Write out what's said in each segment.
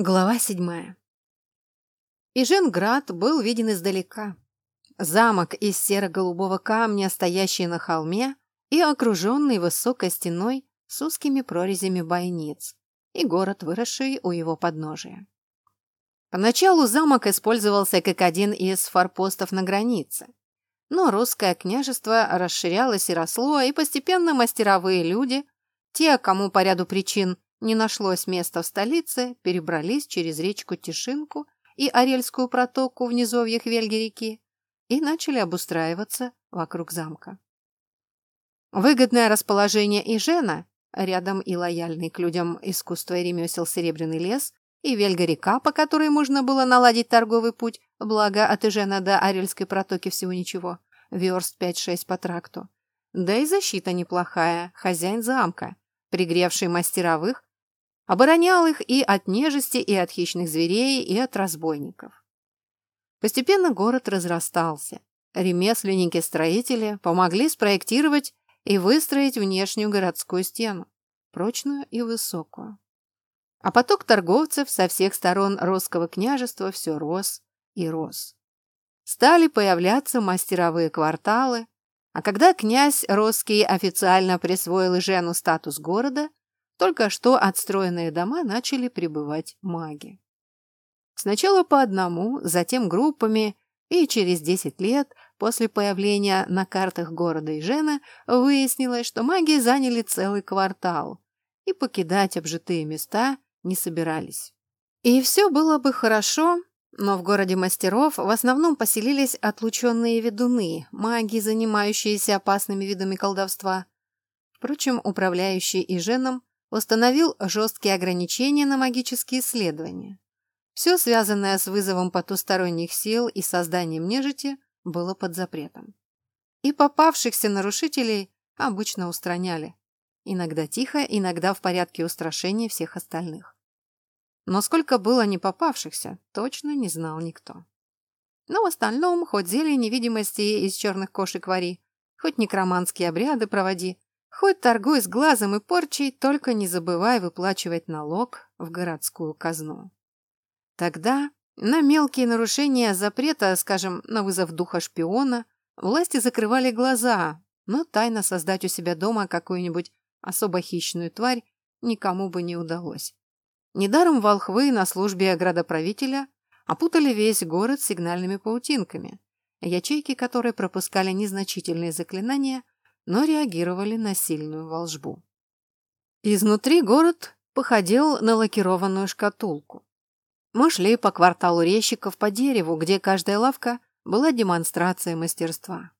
Глава седьмая. Иженград был виден издалека. Замок из серо-голубого камня, стоящий на холме и окруженный высокой стеной с узкими прорезями бойниц, и город, выросший у его подножия. Поначалу замок использовался как один из форпостов на границе, но русское княжество расширялось и росло, и постепенно мастеровые люди, те, кому по ряду причин не нашлось места в столице, перебрались через речку Тишинку и Орельскую протоку в низовьях Вельги-реки и начали обустраиваться вокруг замка. Выгодное расположение Ижена, рядом и лояльный к людям искусство и ремесел Серебряный лес, и Вельга-река, по которой можно было наладить торговый путь, благо от Ижена до Орельской протоки всего ничего, верст 5-6 по тракту. Да и защита неплохая, хозяин замка, пригревший мастеровых, Оборонял их и от нежити, и от хищных зверей, и от разбойников. Постепенно город разрастался. Ремесленники-строители помогли спроектировать и выстроить внешнюю городскую стену, прочную и высокую. А поток торговцев со всех сторон русского княжества все рос и рос. Стали появляться мастеровые кварталы, а когда князь Русский официально присвоил Жену статус города, только что отстроенные дома начали прибывать маги. Сначала по одному, затем группами, и через 10 лет после появления на картах города Ижена выяснилось, что маги заняли целый квартал и покидать обжитые места не собирались. И все было бы хорошо, но в городе мастеров в основном поселились отлученные ведуны, маги, занимающиеся опасными видами колдовства. Впрочем, управляющий Иженом установил жесткие ограничения на магические исследования. Все, связанное с вызовом потусторонних сил и созданием нежити, было под запретом. И попавшихся нарушителей обычно устраняли. Иногда тихо, иногда в порядке устрашения всех остальных. Но сколько было не попавшихся, точно не знал никто. Но в остальном, хоть зелье невидимости из черных кошек вари, хоть некроманские обряды проводи, Хоть торгуй с глазом и порчей, только не забывай выплачивать налог в городскую казну. Тогда на мелкие нарушения запрета, скажем, на вызов духа шпиона, власти закрывали глаза, но тайно создать у себя дома какую-нибудь особо хищную тварь никому бы не удалось. Недаром волхвы на службе градоправителя опутали весь город сигнальными паутинками, ячейки которой пропускали незначительные заклинания – но реагировали на сильную волжбу. Изнутри город походил на лакированную шкатулку. Мы шли по кварталу резчиков по дереву, где каждая лавка была демонстрацией мастерства.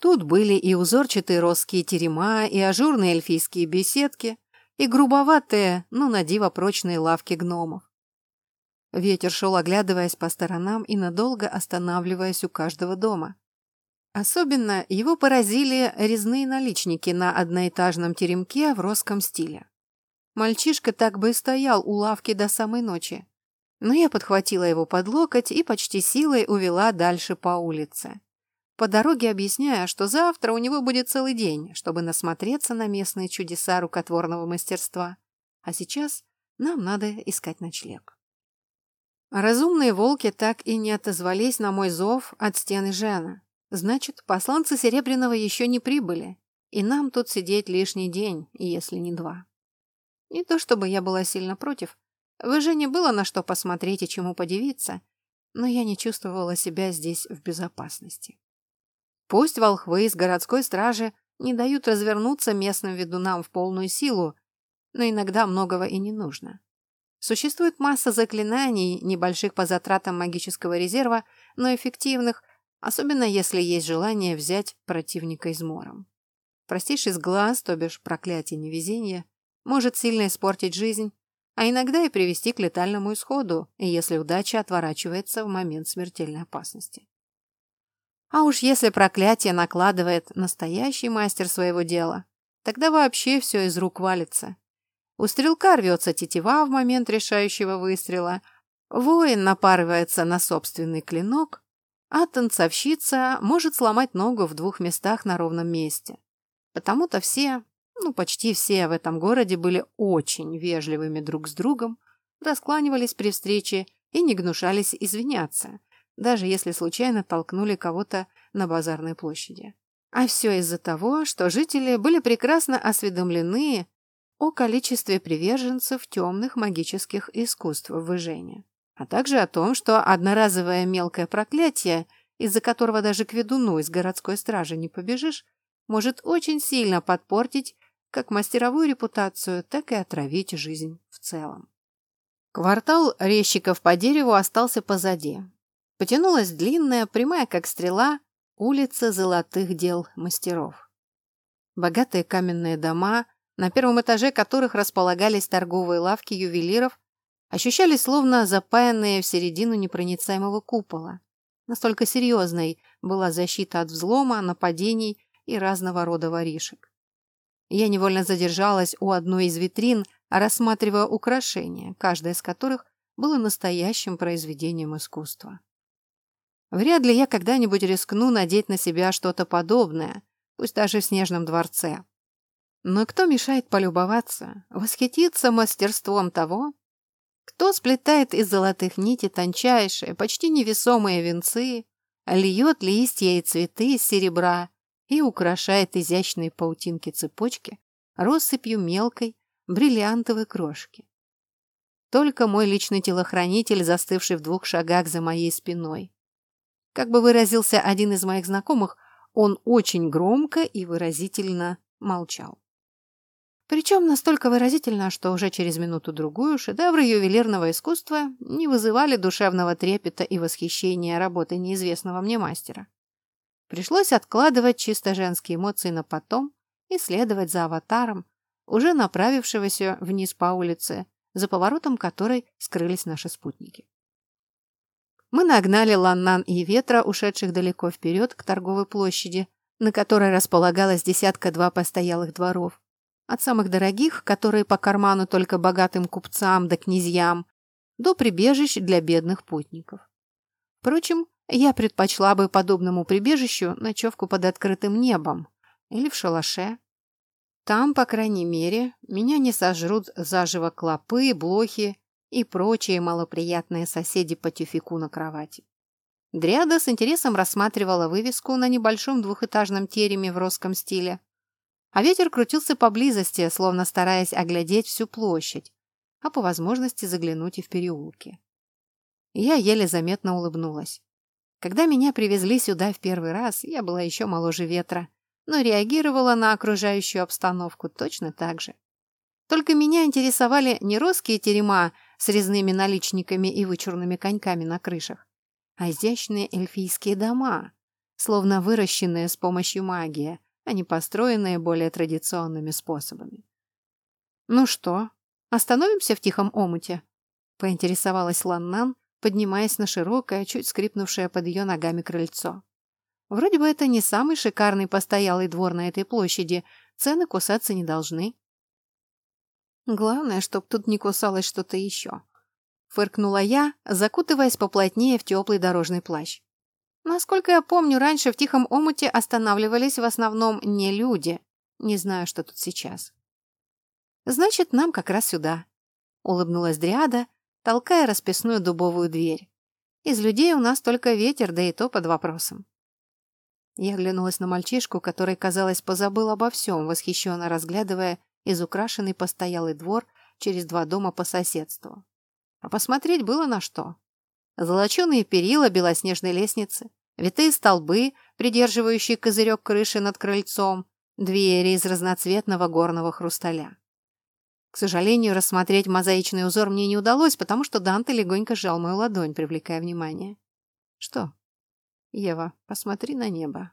Тут были и узорчатые росские терема, и ажурные эльфийские беседки, и грубоватые, но на диво прочные лавки гномов. Ветер шел, оглядываясь по сторонам и надолго останавливаясь у каждого дома. Особенно его поразили резные наличники на одноэтажном теремке в росском стиле. Мальчишка так бы и стоял у лавки до самой ночи. Но я подхватила его под локоть и почти силой увела дальше по улице. По дороге объясняя, что завтра у него будет целый день, чтобы насмотреться на местные чудеса рукотворного мастерства. А сейчас нам надо искать ночлег. Разумные волки так и не отозвались на мой зов от стены Жена. Значит, посланцы Серебряного еще не прибыли, и нам тут сидеть лишний день, если не два. Не то чтобы я была сильно против. В Жене было на что посмотреть и чему подивиться, но я не чувствовала себя здесь в безопасности. Пусть волхвы из городской стражи не дают развернуться местным ведунам в полную силу, но иногда многого и не нужно. Существует масса заклинаний, небольших по затратам магического резерва, но эффективных, особенно если есть желание взять противника измором. Простейший сглаз, то бишь проклятие невезения, может сильно испортить жизнь, а иногда и привести к летальному исходу, если удача отворачивается в момент смертельной опасности. А уж если проклятие накладывает настоящий мастер своего дела, тогда вообще все из рук валится. У стрелка рвется тетива в момент решающего выстрела, воин напарывается на собственный клинок, а танцовщица может сломать ногу в двух местах на ровном месте. Потому-то все, ну почти все в этом городе были очень вежливыми друг с другом, раскланивались при встрече и не гнушались извиняться, даже если случайно толкнули кого-то на базарной площади. А все из-за того, что жители были прекрасно осведомлены о количестве приверженцев темных магических искусств в Выжене, а также о том, что одноразовое мелкое проклятие, из-за которого даже к ведуну из городской стражи не побежишь, может очень сильно подпортить как мастеровую репутацию, так и отравить жизнь в целом. Квартал резчиков по дереву остался позади. Потянулась длинная, прямая как стрела, улица золотых дел мастеров. Богатые каменные дома, на первом этаже которых располагались торговые лавки ювелиров, ощущались словно запаянные в середину непроницаемого купола. Настолько серьезной была защита от взлома, нападений и разного рода воришек. Я невольно задержалась у одной из витрин, рассматривая украшения, каждое из которых было настоящим произведением искусства. Вряд ли я когда-нибудь рискну надеть на себя что-то подобное, пусть даже в снежном дворце. Но кто мешает полюбоваться, восхититься мастерством того, кто сплетает из золотых нитей тончайшие, почти невесомые венцы, льет листья и цветы из серебра и украшает изящные паутинки цепочки россыпью мелкой бриллиантовой крошки. Только мой личный телохранитель, застывший в двух шагах за моей спиной. Как бы выразился один из моих знакомых, он очень громко и выразительно молчал. Причем настолько выразительно, что уже через минуту-другую шедевры ювелирного искусства не вызывали душевного трепета и восхищения работой неизвестного мне мастера. Пришлось откладывать чисто женские эмоции на потом и следовать за аватаром, уже направившегося вниз по улице, за поворотом которой скрылись наши спутники. Мы нагнали Ланнан и Ветра, ушедших далеко вперед к торговой площади, на которой располагалось десятка-два постоялых дворов. От самых дорогих, которые по карману только богатым купцам да князьям, до прибежищ для бедных путников. Впрочем, я предпочла бы подобному прибежищу ночевку под открытым небом или в шалаше. Там, по крайней мере, меня не сожрут заживо клопы, блохи и прочие малоприятные соседи по тюфику на кровати. Дриада с интересом рассматривала вывеску на небольшом двухэтажном тереме в русском стиле, а ветер крутился поблизости, словно стараясь оглядеть всю площадь, а по возможности заглянуть и в переулки. Я еле заметно улыбнулась. Когда меня привезли сюда в первый раз, я была еще моложе ветра, но реагировала на окружающую обстановку точно так же. Только меня интересовали не русские терема с резными наличниками и вычурными коньками на крышах, а изящные эльфийские дома, словно выращенные с помощью магии, а не построенные более традиционными способами. «Ну что, остановимся в тихом омуте?» — поинтересовалась Ланнан, поднимаясь на широкое, чуть скрипнувшее под ее ногами крыльцо. Вроде бы это не самый шикарный постоялый двор на этой площади, цены кусаться не должны. Главное, чтоб тут не кусалось что-то еще. Фыркнула я, закутываясь поплотнее в теплый дорожный плащ. Насколько я помню, раньше в тихом омуте останавливались в основном не люди. Не знаю, что тут сейчас. Значит, нам как раз сюда. Улыбнулась Дриада, толкая расписную дубовую дверь. Из людей у нас только ветер, да и то под вопросом. Я оглянулась на мальчишку, который, казалось, позабыл обо всем, восхищенно разглядывая изукрашенный постоялый двор через два дома по соседству. А посмотреть было на что. Золоченые перила белоснежной лестницы, витые столбы, придерживающие козырек крыши над крыльцом, двери из разноцветного горного хрусталя. К сожалению, рассмотреть мозаичный узор мне не удалось, потому что Данте легонько сжал мою ладонь, привлекая внимание. «Что?» «Ева, посмотри на небо».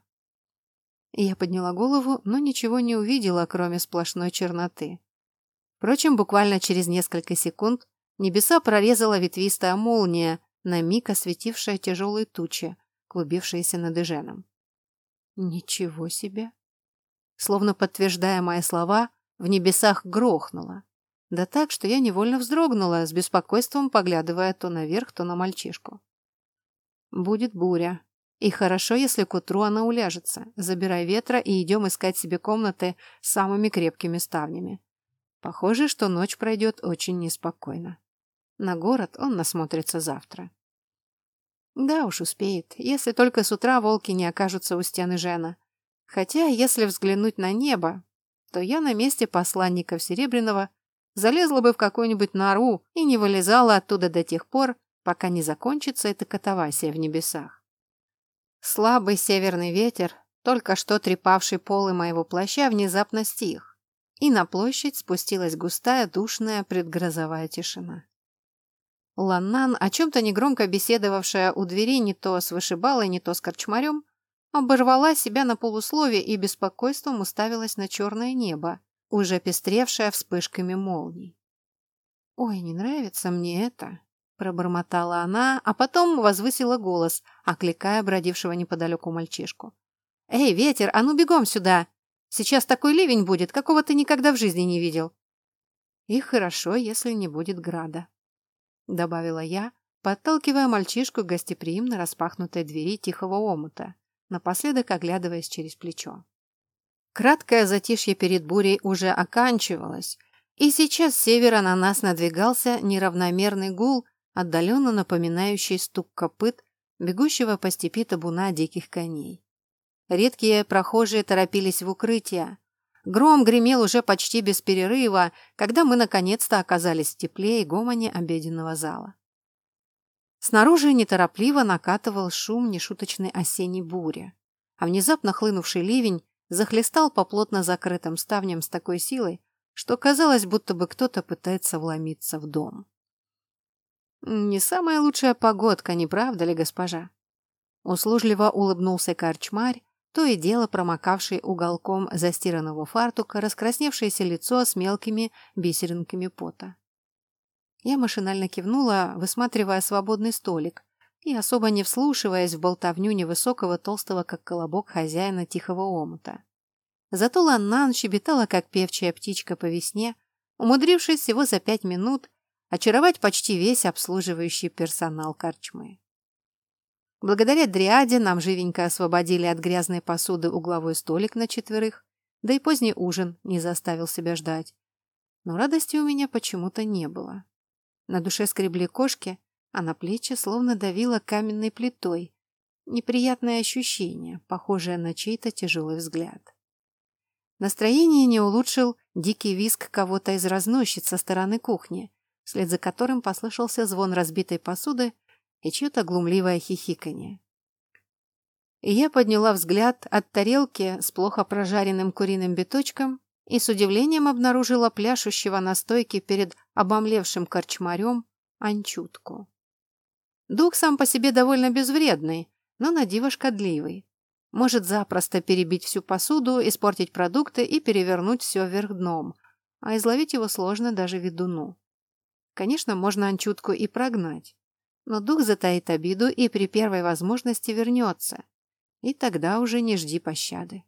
Я подняла голову, но ничего не увидела, кроме сплошной черноты. Впрочем, буквально через несколько секунд небеса прорезала ветвистая молния, на миг осветившая тяжелые тучи, клубившиеся над Эженом. «Ничего себе!» Словно подтверждая мои слова, в небесах грохнуло. Да так, что я невольно вздрогнула, с беспокойством поглядывая то наверх, то на мальчишку. Будет буря. И хорошо, если к утру она уляжется. Забирай ветра и идем искать себе комнаты с самыми крепкими ставнями. Похоже, что ночь пройдет очень неспокойно. На город он насмотрится завтра. Да уж успеет, если только с утра волки не окажутся у стены Жена. Хотя, если взглянуть на небо, то я на месте посланников Серебряного залезла бы в какую-нибудь нору и не вылезала оттуда до тех пор, пока не закончится эта катавасия в небесах. Слабый северный ветер, только что трепавший полы моего плаща, внезапно стих, и на площадь спустилась густая, душная предгрозовая тишина. Ланнан, о чем-то негромко беседовавшая у двери не то с вышибалой, не то с корчмарем, оборвала себя на полусловие и беспокойством уставилась на черное небо, уже пестревшее вспышками молний. «Ой, не нравится мне это», — пробормотала она, а потом возвысила голос, окликая бродившего неподалеку мальчишку. «Эй, ветер, а ну бегом сюда! Сейчас такой ливень будет, какого ты никогда в жизни не видел!» «И хорошо, если не будет града», — добавила я, подталкивая мальчишку к гостеприимно распахнутой двери тихого омута, напоследок оглядываясь через плечо. Краткое затишье перед бурей уже оканчивалось, и сейчас с севера на нас надвигался неравномерный гул, отдаленно напоминающий стук копыт, бегущего по степи табуна диких коней. Редкие прохожие торопились в укрытие. Гром гремел уже почти без перерыва, когда мы наконец-то оказались в тепле и гомоне обеденного зала. Снаружи неторопливо накатывал шум нешуточной осенней бури, а внезапно хлынувший ливень захлестал по плотно закрытым ставням с такой силой, что казалось, будто бы кто-то пытается вломиться в дом. «Не самая лучшая погодка, не правда ли, госпожа?» Услужливо улыбнулся корчмарь, то и дело промокавший уголком застиранного фартука раскрасневшееся лицо с мелкими бисеринками пота. Я машинально кивнула, высматривая свободный столик, и особо не вслушиваясь в болтовню невысокого толстого, как колобок, хозяина тихого омута. Зато Ланнан щебетала, как певчая птичка по весне, умудрившись всего за пять минут очаровать почти весь обслуживающий персонал корчмы. Благодаря дриаде нам живенько освободили от грязной посуды угловой столик на четверых, да и поздний ужин не заставил себя ждать. Но радости у меня почему-то не было. На душе скребли кошки, а на плечи словно давило каменной плитой. Неприятное ощущение, похожее на чей-то тяжелый взгляд. Настроение не улучшил дикий визг кого-то из разносчиц со стороны кухни, вслед за которым послышался звон разбитой посуды и чье-то глумливое хихиканье. И я подняла взгляд от тарелки с плохо прожаренным куриным биточком и с удивлением обнаружила пляшущего на стойке перед обомлевшим корчмарем анчутку. Дух сам по себе довольно безвредный, но на диво шкодливый. Может запросто перебить всю посуду, испортить продукты и перевернуть все вверх дном, а изловить его сложно даже ведуну. Конечно, можно анчутку и прогнать, но дух затаит обиду и при первой возможности вернется. И тогда уже не жди пощады.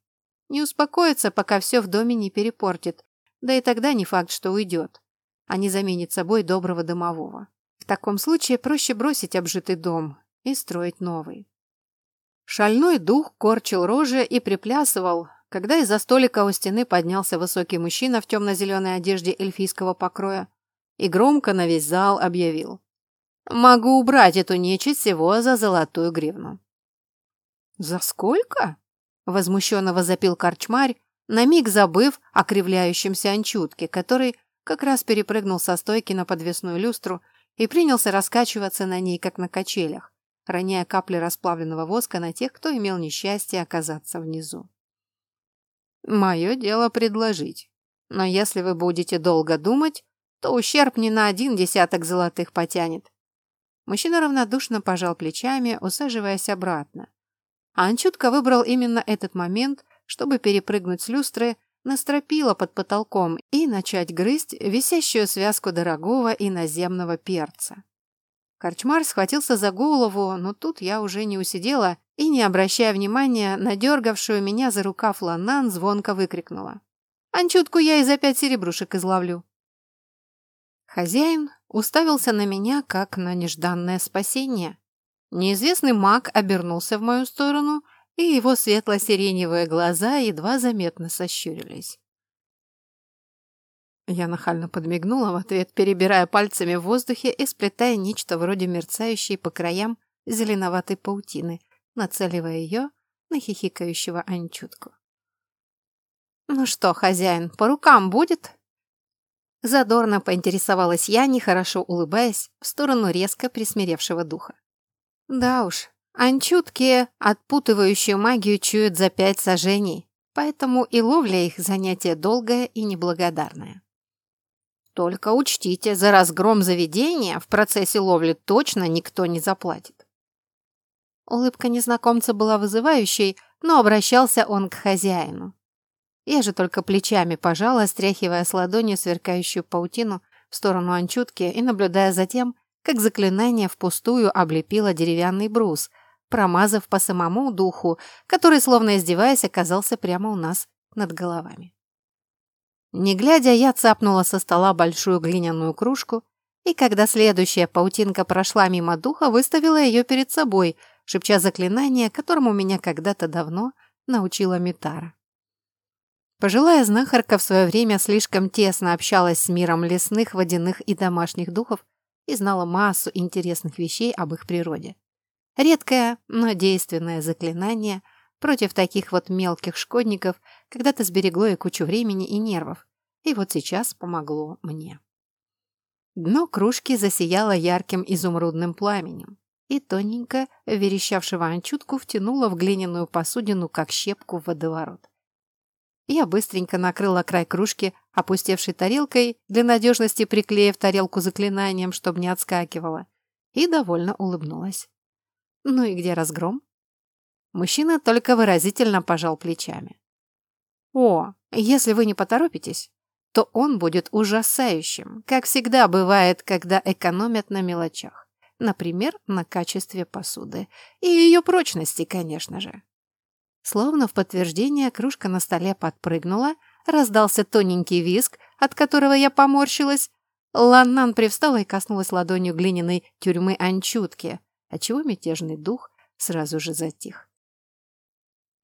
Не успокоится, пока все в доме не перепортит, да и тогда не факт, что уйдет, а не заменит собой доброго домового. В таком случае проще бросить обжитый дом и строить новый. Шальной дух корчил рожи и приплясывал, когда из-за столика у стены поднялся высокий мужчина в темно-зеленой одежде эльфийского покроя и громко на весь зал объявил. «Могу убрать эту нечисть всего за золотую гривну». «За сколько?» — возмущенно возопил корчмарь, на миг забыв о кривляющемся анчутке, который как раз перепрыгнул со стойки на подвесную люстру и принялся раскачиваться на ней, как на качелях, роняя капли расплавленного воска на тех, кто имел несчастье оказаться внизу. «Мое дело предложить. Но если вы будете долго думать, то ущерб не на один десяток золотых потянет». Мужчина равнодушно пожал плечами, усаживаясь обратно. А он выбрал именно этот момент, чтобы перепрыгнуть с люстры на стропила под потолком и начать грызть висящую связку дорогого и наземного перца. Корчмар схватился за голову, но тут я уже не усидела и, не обращая внимания на дергавшую меня за рукав Ланан, звонко выкрикнула. «Анчутку я и за пять серебрушек изловлю». Хозяин уставился на меня, как на нежданное спасение. Неизвестный маг обернулся в мою сторону – и его светло-сиреневые глаза едва заметно сощурились. Я нахально подмигнула в ответ, перебирая пальцами в воздухе и сплетая нечто вроде мерцающей по краям зеленоватой паутины, нацеливая ее на хихикающего Анчутку. «Ну что, хозяин, по рукам будет?» Задорно поинтересовалась я, нехорошо улыбаясь, в сторону резко присмиревшего духа. «Да уж, анчутки, отпутывающую магию, чуют за пять сажений, поэтому и ловля их занятие долгое и неблагодарное. Только учтите, за разгром заведения в процессе ловли точно никто не заплатит. Улыбка незнакомца была вызывающей, но обращался он к хозяину. Я же только плечами пожала, стряхивая с ладони сверкающую паутину в сторону анчутки и наблюдая за тем, как заклинание впустую облепило деревянный брус, промазав по самому духу, который, словно издеваясь, оказался прямо у нас над головами. Не глядя, я цапнула со стола большую глиняную кружку, и когда следующая паутинка прошла мимо духа, выставила ее перед собой, шепча заклинание, которому меня когда-то давно научила Митара. Пожилая знахарка в свое время слишком тесно общалась с миром лесных, водяных и домашних духов и знала массу интересных вещей об их природе. Редкое, но действенное заклинание против таких вот мелких шкодников когда-то сберегло и кучу времени и нервов, и вот сейчас помогло мне. Дно кружки засияло ярким изумрудным пламенем, и тоненько верещавшего анчутку втянуло в глиняную посудину, как щепку в водоворот. Я быстренько накрыла край кружки опустевшей тарелкой, для надежности приклеив тарелку заклинанием, чтобы не отскакивала, и довольно улыбнулась. «Ну и где разгром?» Мужчина только выразительно пожал плечами. «О, если вы не поторопитесь, то он будет ужасающим, как всегда бывает, когда экономят на мелочах. Например, на качестве посуды. И ее прочности, конечно же. Словно в подтверждение кружка на столе подпрыгнула, раздался тоненький визг, от которого я поморщилась. Ланнан привстала и коснулась ладонью глиняной тюрьмы Анчутки, отчего мятежный дух сразу же затих.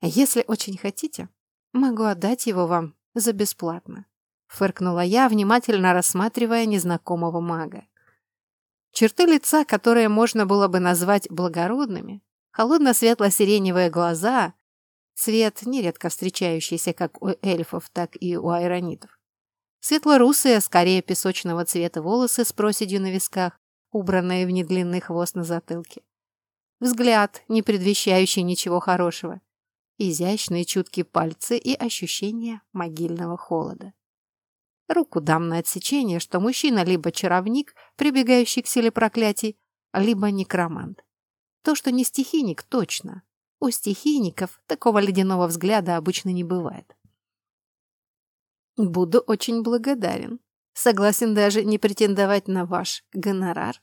«Если очень хотите, могу отдать его вам за бесплатно», фыркнула я, внимательно рассматривая незнакомого мага. Черты лица, которые можно было бы назвать благородными, холодно-светло-сиреневые глаза, цвет, нередко встречающийся как у эльфов, так и у айронитов. Светло-русые, скорее песочного цвета волосы с проседью на висках, убранные в недлинный хвост на затылке. Взгляд, не предвещающий ничего хорошего. Изящные чуткие пальцы и ощущение могильного холода. Руку дам на отсечение, что мужчина либо чаровник, прибегающий к силе проклятий, либо некромант. То, что не стихийник, точно. У стихийников такого ледяного взгляда обычно не бывает. Буду очень благодарен. Согласен даже не претендовать на ваш гонорар.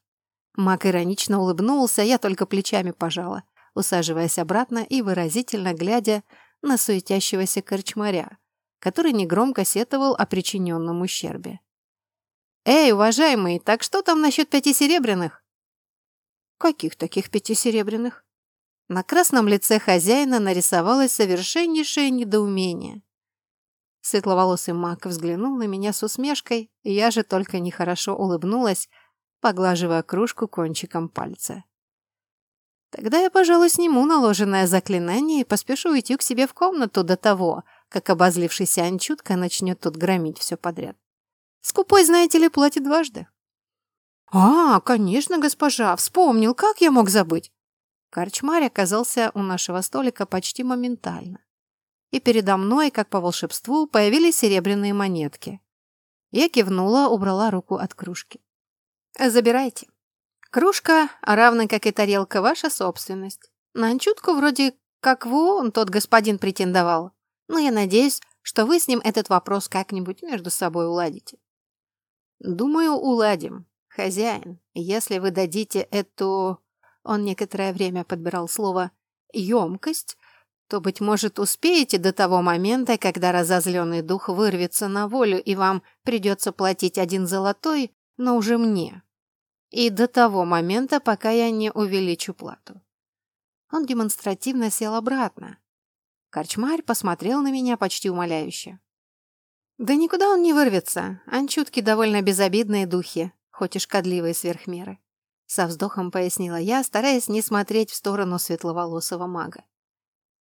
Мак иронично улыбнулся, я только плечами пожала, усаживаясь обратно и выразительно глядя на суетящегося корчмаря, который негромко сетовал о причиненном ущербе. «Эй, уважаемый, так что там насчет пяти серебряных?» «Каких таких пяти серебряных?» На красном лице хозяина нарисовалось совершеннейшее недоумение. Светловолосый маг взглянул на меня с усмешкой, и я же только нехорошо улыбнулась, поглаживая кружку кончиком пальца. Тогда я, пожалуй, сниму наложенное заклинание и поспешу уйти к себе в комнату до того, как обозлившийся Анчутка начнет тут громить все подряд. Скупой, знаете ли, платит дважды. «А, конечно, госпожа, вспомнил, как я мог забыть?» Корчмарь оказался у нашего столика почти моментально. И передо мной, как по волшебству, появились серебряные монетки. Я кивнула, убрала руку от кружки. «Забирайте. Кружка, равно как и тарелка, ваша собственность. На Анчутку вроде как вон тот господин претендовал но я надеюсь, что вы с ним этот вопрос как-нибудь между собой уладите. Думаю, уладим. Хозяин, если вы дадите эту... Он некоторое время подбирал слово «емкость», то, быть может, успеете до того момента, когда разозленный дух вырвется на волю, и вам придется платить один золотой, но уже мне. И до того момента, пока я не увеличу плату. Он демонстративно сел обратно, Корчмарь посмотрел на меня почти умоляюще. Да никуда он не вырвется. Анчутки довольно безобидные духи, хоть и шкодливые сверх меры. Со вздохом пояснила я, стараясь не смотреть в сторону светловолосого мага.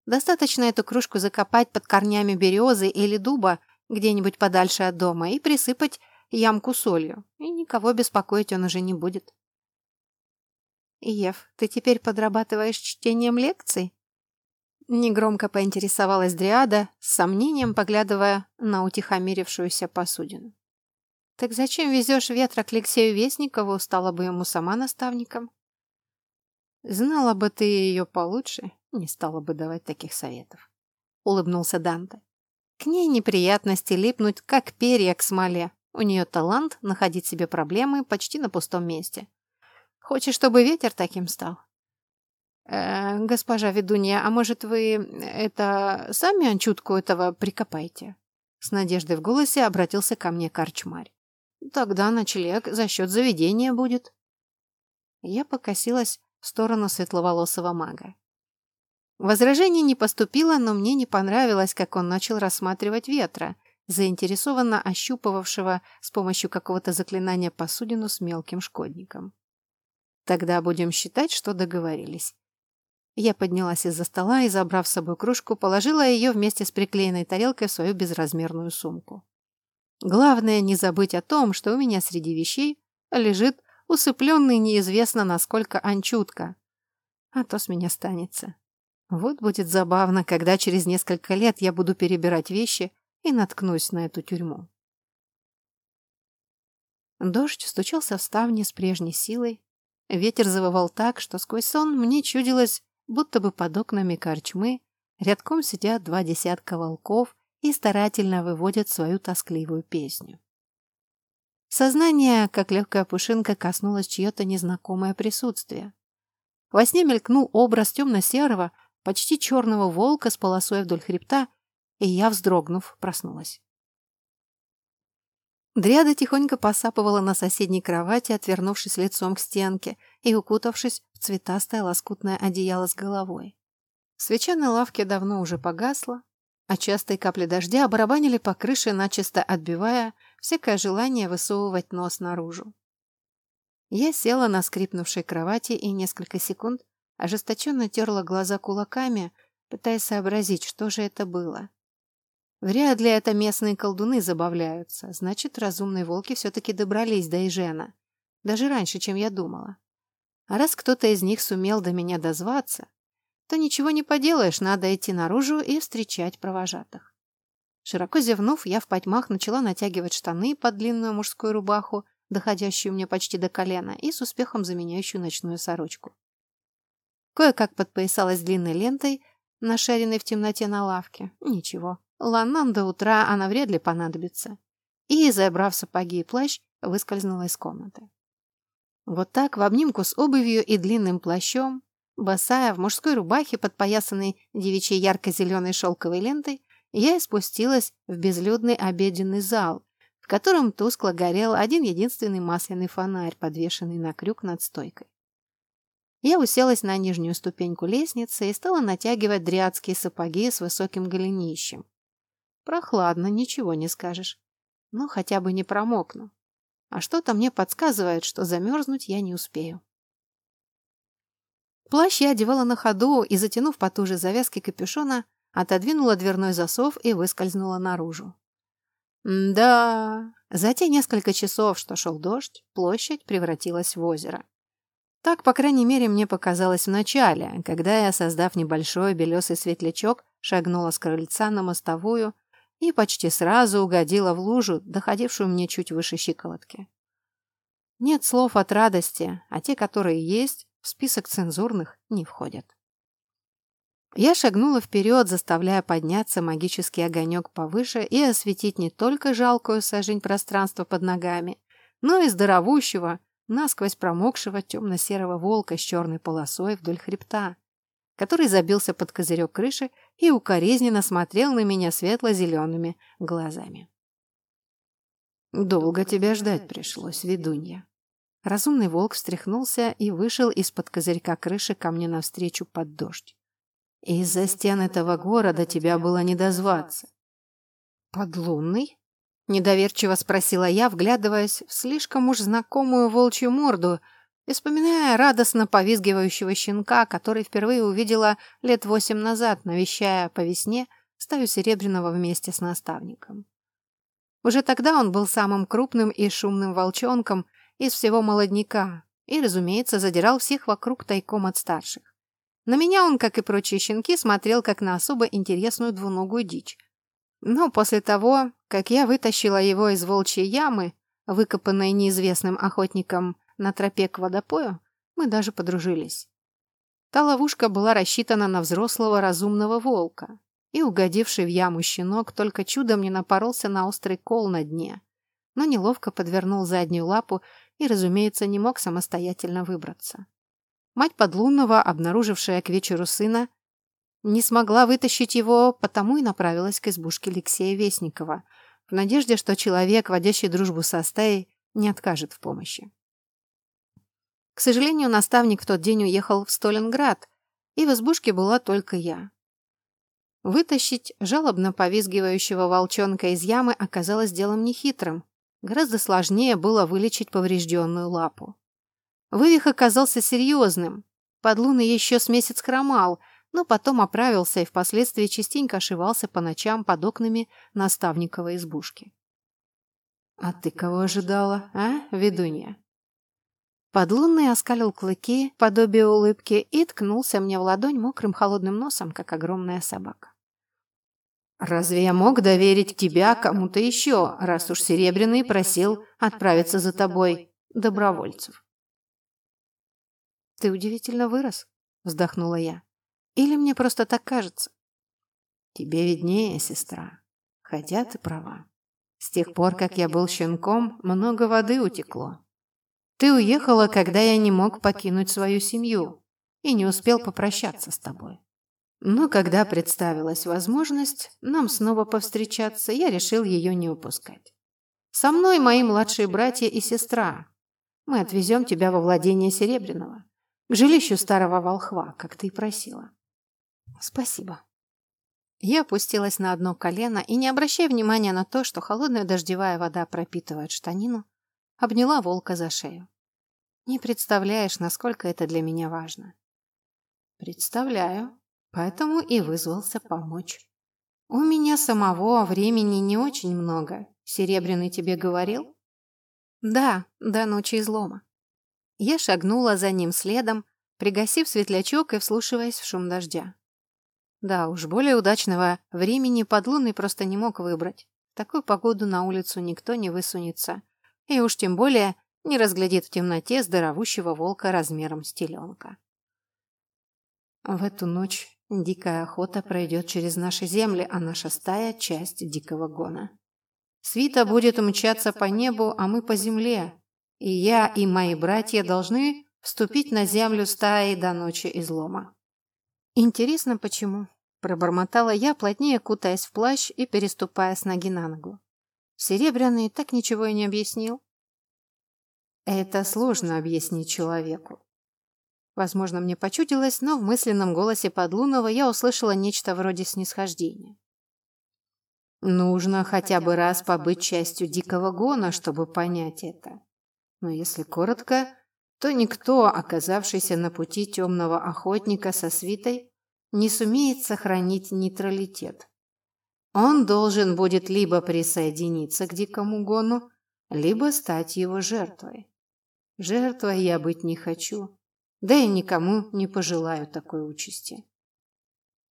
Достаточно эту кружку закопать под корнями березы или дуба где-нибудь подальше от дома и присыпать ямку солью, и никого беспокоить он уже не будет. «Ев, ты теперь подрабатываешь чтением лекций?» Негромко поинтересовалась Дриада, с сомнением поглядывая на утихомирившуюся посудину. «Так зачем везешь ветра к Алексею Вестникову, стала бы ему сама наставником?» «Знала бы ты ее получше, не стала бы давать таких советов», — улыбнулся Данте. «К ней неприятности липнуть, как перья к смоле. У нее талант находить себе проблемы почти на пустом месте. Хочешь, чтобы ветер таким стал?» Э, «Госпожа ведунья, а может, вы это сами анчутку этого прикопаете?» С надеждой в голосе обратился ко мне корчмарь. «Тогда ночлег за счет заведения будет». Я покосилась в сторону светловолосого мага. Возражение не поступило, но мне не понравилось, как он начал рассматривать ветра, заинтересованно ощупывавшего с помощью какого-то заклинания посудину с мелким шкодником. Тогда будем считать, что договорились. Я поднялась из-за стола и, забрав с собой кружку, положила ее вместе с приклеенной тарелкой в свою безразмерную сумку. Главное не забыть о том, что у меня среди вещей лежит усыпленный неизвестно насколько анчутка. А то с меня станется. Вот будет забавно, когда через несколько лет я буду перебирать вещи и наткнусь на эту тюрьму. Дождь стучался в ставни с прежней силой. Ветер завывал так, что сквозь сон мне чудилось, будто бы под окнами корчмы рядком сидят два десятка волков и старательно выводят свою тоскливую песню. Сознание, как легкая пушинка, коснулось чье-то незнакомое присутствие. Во сне мелькнул образ темно-серого, почти черного волка с полосой вдоль хребта, и я, вздрогнув, проснулась. Дриада тихонько посапывала на соседней кровати, отвернувшись лицом к стенке и укутавшись в цветастое лоскутное одеяло с головой. Свеча на лавке давно уже погасла, а частые капли дождя барабанили по крыше, начисто отбивая всякое желание высовывать нос наружу. Я села на скрипнувшей кровати и несколько секунд ожесточенно терла глаза кулаками, пытаясь сообразить, что же это было. Вряд ли это местные колдуны забавляются. Значит, разумные волки все-таки добрались до Ижена. Даже раньше, чем я думала. А раз кто-то из них сумел до меня дозваться, то ничего не поделаешь, надо идти наружу и встречать провожатых. Широко зевнув, я в потьмах начала натягивать штаны под длинную мужскую рубаху, доходящую мне почти до колена, и с успехом заменяющую ночную сорочку. Кое-как подпоясалась длинной лентой, нашаренной в темноте на лавке. Ничего, Ланнам до утра она вряд ли понадобится. И, забрав сапоги и плащ, выскользнула из комнаты. Вот так, в обнимку с обувью и длинным плащом, босая, в мужской рубахе, подпоясанной девичьей ярко-зеленой шелковой лентой, я спустилась в безлюдный обеденный зал, в котором тускло горел один единственный масляный фонарь, подвешенный на крюк над стойкой. Я уселась на нижнюю ступеньку лестницы и стала натягивать дриадские сапоги с высоким голенищем. Прохладно, ничего не скажешь. Но хотя бы не промокну. А что-то мне подсказывает, что замерзнуть я не успею. Плащ я одевала на ходу и, затянув потуже завязки капюшона, отодвинула дверной засов и выскользнула наружу. да, за те несколько часов, что шел дождь, площадь превратилась в озеро. Так, по крайней мере, мне показалось вначале, когда я, создав небольшой белесый светлячок, шагнула с крыльца на мостовую и почти сразу угодила в лужу, доходившую мне чуть выше щиколотки. Нет слов от радости, а те, которые есть, в список цензурных не входят. Я шагнула вперед, заставляя подняться магический огонек повыше и осветить не только жалкую сажень пространства под ногами, но и здоровущего, насквозь промокшего темно-серого волка с черной полосой вдоль хребта, который забился под козырек крыши и укоризненно смотрел на меня светло-зелеными глазами. «Долго тебя ждать пришлось, ведунья». Разумный волк встряхнулся и вышел из-под козырька крыши ко мне навстречу под дождь. «Из-за стен этого города тебя было не дозваться». «Подлунный?» Недоверчиво спросила я, вглядываясь в слишком уж знакомую волчью морду и вспоминая радостно повизгивающего щенка, который впервые увидела лет восемь назад, навещая по весне стаю Серебряного вместе с наставником. Уже тогда он был самым крупным и шумным волчонком из всего молодняка и, разумеется, задирал всех вокруг тайком от старших. На меня он, как и прочие щенки, смотрел как на особо интересную двуногую дичь. Но после того, как я вытащила его из волчьей ямы, выкопанной неизвестным охотником на тропе к водопою, мы даже подружились. Та ловушка была рассчитана на взрослого разумного волка, и угодивший в яму щенок только чудом не напоролся на острый кол на дне, но неловко подвернул заднюю лапу и, разумеется, не мог самостоятельно выбраться. Мать подлунного, обнаружившая к вечеру сына, не смогла вытащить его, потому и направилась к избушке Алексея Вестникова, в надежде, что человек, водящий дружбу со стаей, не откажет в помощи. К сожалению, наставник в тот день уехал в Сталинград, и в избушке была только я. Вытащить жалобно повизгивающего волчонка из ямы оказалось делом нехитрым. Гораздо сложнее было вылечить поврежденную лапу. Вывих оказался серьезным. Подлунный еще с месяц хромал, но потом оправился и впоследствии частенько ошивался по ночам под окнами наставниковой избушки. «А ты кого ожидала, а, ведунья?» Подлунный оскалил клыки, подобие улыбки, и ткнулся мне в ладонь мокрым холодным носом, как огромная собака. «Разве я мог доверить тебя кому-то еще, раз уж Серебряный просил отправиться за тобой, добровольцев?» «Ты удивительно вырос», — вздохнула я. «Или мне просто так кажется?» «Тебе виднее, сестра. Хотя ты права. С тех пор, как я был щенком, много воды утекло. Ты уехала, когда я не мог покинуть свою семью и не успел попрощаться с тобой. Но когда представилась возможность нам снова повстречаться, я решил ее не упускать. Со мной мои младшие братья и сестра. Мы отвезем тебя во владение Серебряного, к жилищу старого волхва, как ты и просила. Спасибо. Я опустилась на одно колено и, не обращая внимания на то, что холодная дождевая вода пропитывает штанину, обняла волка за шею. Не представляешь, насколько это для меня важно. Представляю, поэтому и вызвался помочь. У меня самого времени не очень много. Серебряный тебе говорил? Да, до ночи излома. Я шагнула за ним следом, пригасив светлячок и вслушиваясь в шум дождя. Да уж, более удачного времени подлунный просто не мог выбрать. В такую погоду на улицу никто не высунется. И уж тем более не разглядит в темноте здоровущего волка размером с теленка. В эту ночь Дикая охота пройдет через наши земли, а наша стая – часть дикого гона. Свита будет умчаться по небу, а мы по земле. И я, и мои братья должны вступить на землю стаи до ночи излома. Интересно, почему? Пробормотала я, плотнее кутаясь в плащ и переступая с ноги на ногу. Серебряный так ничего и не объяснил. Это сложно объяснить человеку. Возможно, мне почудилось, но в мысленном голосе Подлунова я услышала нечто вроде снисхождения. Нужно хотя бы раз побыть частью дикого гона, чтобы понять это. Но если коротко, то никто, оказавшийся на пути темного охотника со свитой, не сумеет сохранить нейтралитет. Он должен будет либо присоединиться к дикому гону, либо стать его жертвой. Жертвой я быть не хочу, да и никому не пожелаю такой участи.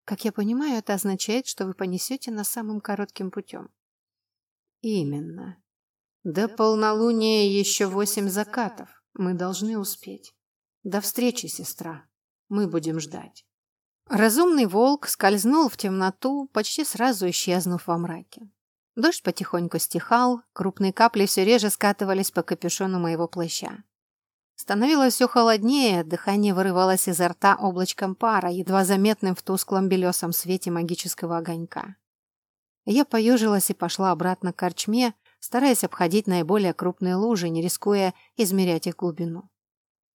Как я понимаю, это означает, что вы понесете нас самым коротким путем. Именно. До полнолуния еще восемь закатов. Мы должны успеть. До встречи, сестра. Мы будем ждать. Разумный волк скользнул в темноту, почти сразу исчезнув во мраке. Дождь потихоньку стихал, крупные капли все реже скатывались по капюшону моего плаща. Становилось все холоднее, дыхание вырывалось изо рта облачком пара, едва заметным в тусклом белесом свете магического огонька. Я поежилась и пошла обратно к корчме, стараясь обходить наиболее крупные лужи, не рискуя измерять их глубину.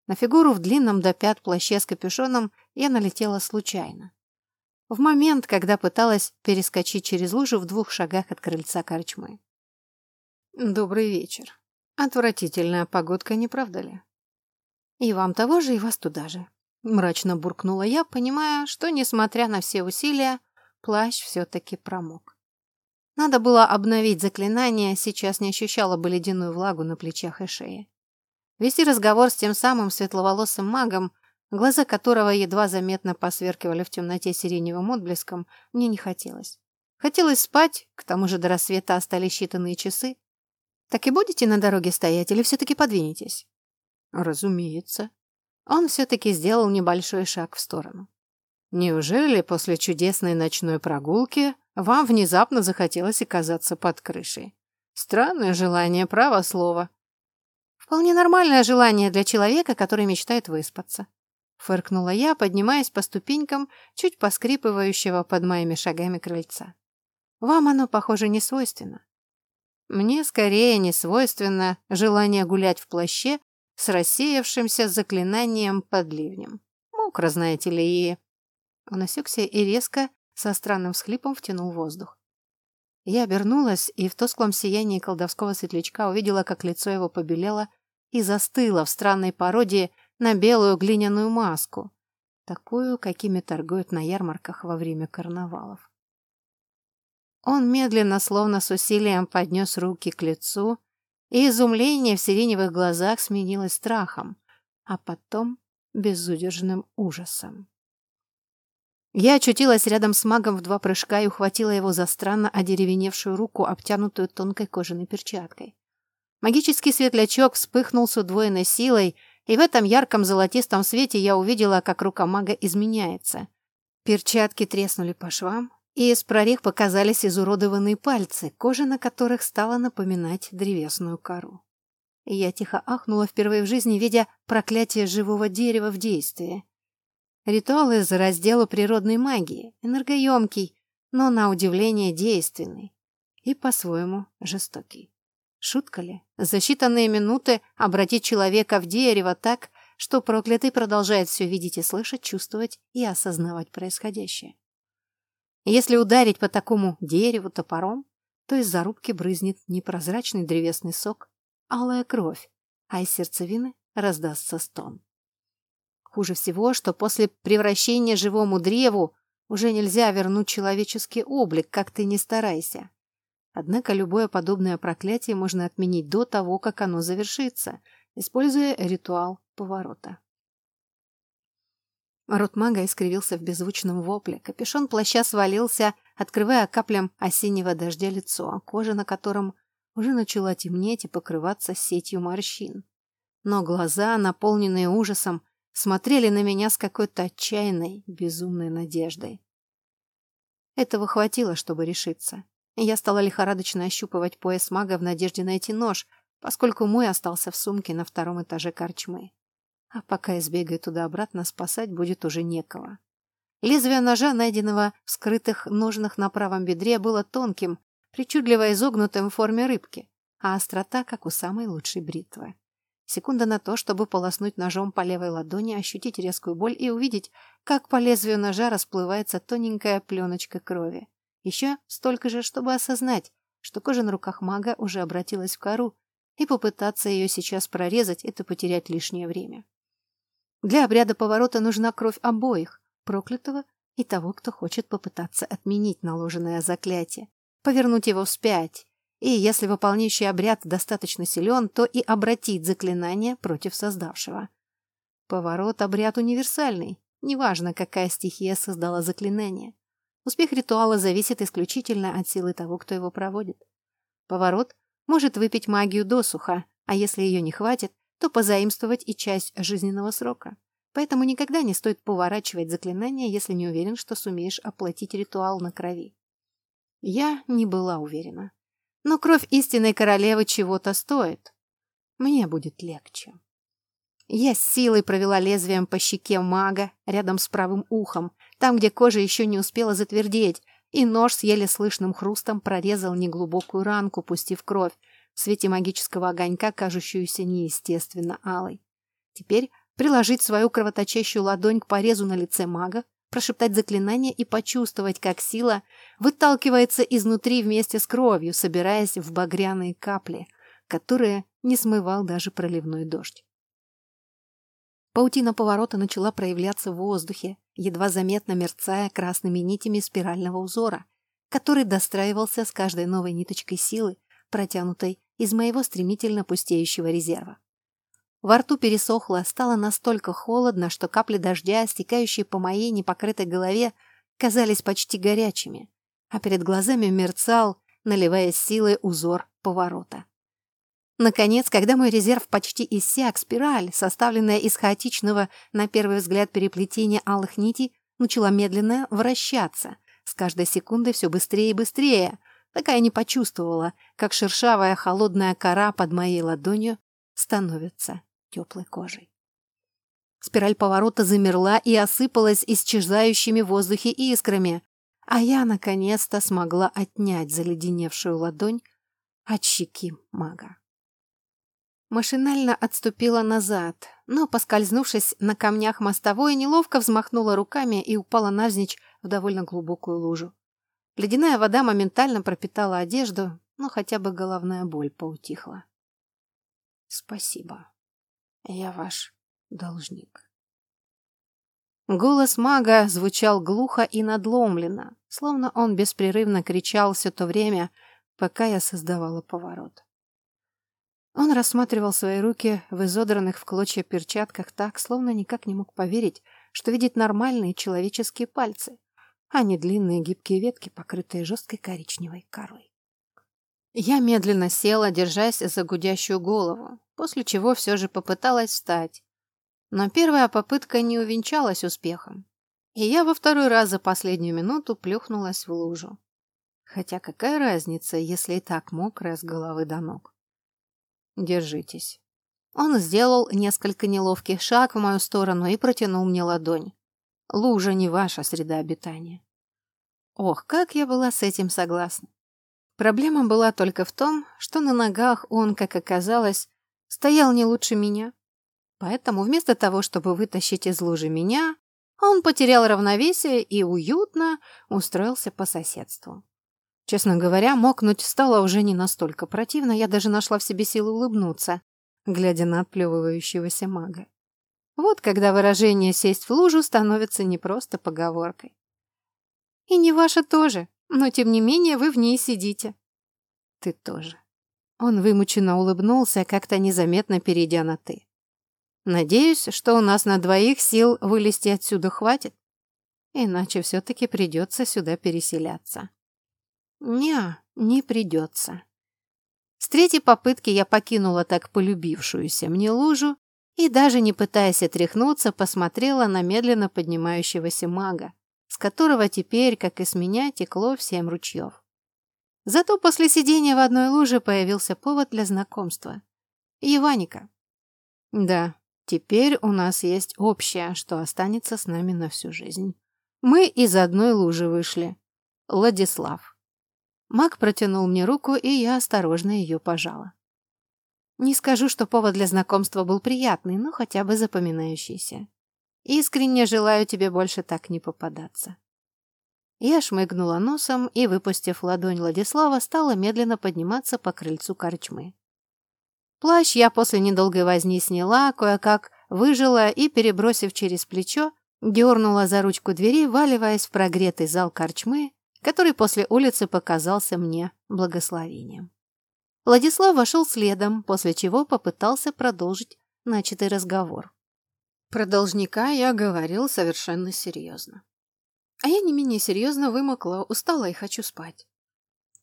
На фигуру в длинном до пят плаще с капюшоном я налетела случайно. В момент, когда пыталась перескочить через лужу в двух шагах от крыльца корчмы. Добрый вечер. Отвратительная погодка, не правда ли? И вам того же, и вас туда же. Мрачно буркнула я, понимая, что, несмотря на все усилия, плащ все-таки промок. Надо было обновить заклинание, сейчас не ощущала бы ледяную влагу на плечах и шее. Вести разговор с тем самым светловолосым магом, глаза которого едва заметно посверкивали в темноте сиреневым отблеском, мне не хотелось. Хотелось спать, к тому же до рассвета остались считанные часы. Так и будете на дороге стоять или все-таки подвинетесь? Разумеется. Он все-таки сделал небольшой шаг в сторону. Неужели после чудесной ночной прогулки вам внезапно захотелось оказаться под крышей? Странное желание, право слово. Вполне нормальное желание для человека, который мечтает выспаться. Фыркнула я, поднимаясь по ступенькам, чуть поскрипывающего под моими шагами крыльца. Вам оно, похоже, не свойственно. Мне скорее не свойственно желание гулять в плаще с рассеявшимся заклинанием под ливнем. Мокро, знаете ли, и... Он осекся и резко, со странным всхлипом, втянул воздух. Я обернулась и в тусклом сиянии колдовского светлячка увидела, как лицо его побелело и застыло в странной пародии на белую глиняную маску, такую, какими торгуют на ярмарках во время карнавалов. Он медленно, словно с усилием, поднес руки к лицу, и изумление в сиреневых глазах сменилось страхом, а потом безудержным ужасом. Я очутилась рядом с магом в два прыжка и ухватила его за странно одеревеневшую руку, обтянутую тонкой кожаной перчаткой. Магический светлячок вспыхнул с удвоенной силой, и в этом ярком золотистом свете я увидела, как рука мага изменяется. Перчатки треснули по швам, и из прорех показались изуродованные пальцы, кожа на которых стала напоминать древесную кору. Я тихо ахнула впервые в жизни, видя проклятие живого дерева в действии. Ритуал из раздела природной магии, энергоемкий, но на удивление действенный и по-своему жестокий. Шутка ли? За считанные минуты обратить человека в дерево так, что проклятый продолжает все видеть и слышать, чувствовать и осознавать происходящее. Если ударить по такому дереву топором, то из зарубки брызнет непрозрачный древесный сок, алая кровь, а из сердцевины раздастся стон. Хуже всего, что после превращения живому древу уже нельзя вернуть человеческий облик, как ты ни старайся. Однако любое подобное проклятие можно отменить до того, как оно завершится, используя ритуал поворота. Рот мага искривился в беззвучном вопле. Капюшон плаща свалился, открывая каплям осеннего дождя лицо, а кожа на котором уже начала темнеть и покрываться сетью морщин. Но глаза, наполненные ужасом, смотрели на меня с какой-то отчаянной, безумной надеждой. Этого хватило, чтобы решиться. Я стала лихорадочно ощупывать пояс мага в надежде найти нож, поскольку мой остался в сумке на втором этаже корчмы. А пока я сбегаю туда-обратно, спасать будет уже некого. Лезвие ножа, найденного в скрытых ножнах на правом бедре, было тонким, причудливо изогнутым в форме рыбки, а острота, как у самой лучшей бритвы. Секунда на то, чтобы полоснуть ножом по левой ладони, ощутить резкую боль и увидеть, как по лезвию ножа расплывается тоненькая пленочка крови. Еще столько же, чтобы осознать, что кожа на руках мага уже обратилась в кору, и попытаться ее сейчас прорезать – это потерять лишнее время. Для обряда поворота нужна кровь обоих, проклятого и того, кто хочет попытаться отменить наложенное заклятие, повернуть его вспять, и если выполняющий обряд достаточно силен, то и обратить заклинание против создавшего. Поворот – обряд универсальный, неважно, какая стихия создала заклинание. Успех ритуала зависит исключительно от силы того, кто его проводит. Поворот может выпить магию досуха, а если ее не хватит, то позаимствовать и часть жизненного срока. Поэтому никогда не стоит поворачивать заклинание, если не уверен, что сумеешь оплатить ритуал на крови. Я не была уверена. Но кровь истинной королевы чего-то стоит. Мне будет легче. Я с силой провела лезвием по щеке мага рядом с правым ухом, там, где кожа еще не успела затвердеть, и нож с еле слышным хрустом прорезал неглубокую ранку, пустив кровь, в свете магического огонька, кажущуюся неестественно алой. Теперь приложить свою кровоточащую ладонь к порезу на лице мага, прошептать заклинание и почувствовать, как сила выталкивается изнутри вместе с кровью, собираясь в багряные капли, которые не смывал даже проливной дождь. Паутина поворота начала проявляться в воздухе, едва заметно мерцая красными нитями спирального узора, который достраивался с каждой новой ниточкой силы, протянутой из моего стремительно пустеющего резерва. Во рту пересохло, стало настолько холодно, что капли дождя, стекающие по моей непокрытой голове, казались почти горячими, а перед глазами мерцал, наливаясь силой узор поворота. Наконец, когда мой резерв почти иссяк, спираль, составленная из хаотичного, на первый взгляд, переплетения алых нитей, начала медленно вращаться, с каждой секундой все быстрее и быстрее, пока я не почувствовала, как шершавая холодная кора под моей ладонью становится теплой кожей. Спираль поворота замерла и осыпалась исчезающими в воздухе искрами, а я наконец-то смогла отнять заледеневшую ладонь от щеки мага. Машинально отступила назад, но, поскользнувшись на камнях мостовой, неловко взмахнула руками и упала навзничь в довольно глубокую лужу. Ледяная вода моментально пропитала одежду, но хотя бы головная боль поутихла. «Спасибо», я ваш должник. Голос мага звучал глухо и надломленно, словно он беспрерывно кричал все то время, пока я создавала поворот. Он рассматривал свои руки в изодранных в клочья перчатках так, словно никак не мог поверить, что видит нормальные человеческие пальцы, а не длинные гибкие ветки, покрытые жесткой коричневой корой. Я медленно села, держась за гудящую голову, после чего все же попыталась встать. Но первая попытка не увенчалась успехом, и я во второй раз за последнюю минуту плюхнулась в лужу. Хотя какая разница, если и так мокрая с головы до ног? Держитесь. Он сделал несколько неловких шаг в мою сторону и протянул мне ладонь. Лужа не ваша среда обитания. Ох, как я была с этим согласна. Проблема была только в том, что на ногах он, как оказалось, стоял не лучше меня. Поэтому вместо того, чтобы вытащить из лужи меня, он потерял равновесие и уютно устроился по соседству. Честно говоря, мокнуть стало уже не настолько противно, я даже нашла в себе силы улыбнуться, глядя на отплевывающегося мага. Вот когда выражение «сесть в лужу» становится не просто поговоркой. И не ваше тоже, но тем не менее вы в ней сидите. Ты тоже. Он вымученно улыбнулся, как-то незаметно перейдя на «ты». «Надеюсь, что у нас на двоих сил вылезти отсюда хватит, иначе все-таки придется сюда переселяться». «Не, не придется». С третьей попытки я покинула так полюбившуюся мне лужу и, даже не пытаясь отряхнуться, посмотрела на медленно поднимающегося мага, с которого теперь, как и с меня, текло в семь ручьев. Зато после сидения в одной луже появился повод для знакомства. Еваника. Да, теперь у нас есть общее, что останется с нами на всю жизнь. Мы из одной лужи вышли. Владислав. Мак протянул мне руку, и я осторожно ее пожала. Не скажу, что повод для знакомства был приятный, но хотя бы запоминающийся. Искренне желаю тебе больше так не попадаться. Я шмыгнула носом и, выпустив ладонь Владислава, стала медленно подниматься по крыльцу корчмы. Плащ я после недолгой возни сняла, кое-как выжила и, перебросив через плечо, дернула за ручку двери, валиваясь в прогретый зал корчмы, который после улицы показался мне благословением. Владислав вошел следом, после чего попытался продолжить начатый разговор. Про должника я говорил совершенно серьезно. А я не менее серьезно вымокла, устала и хочу спать.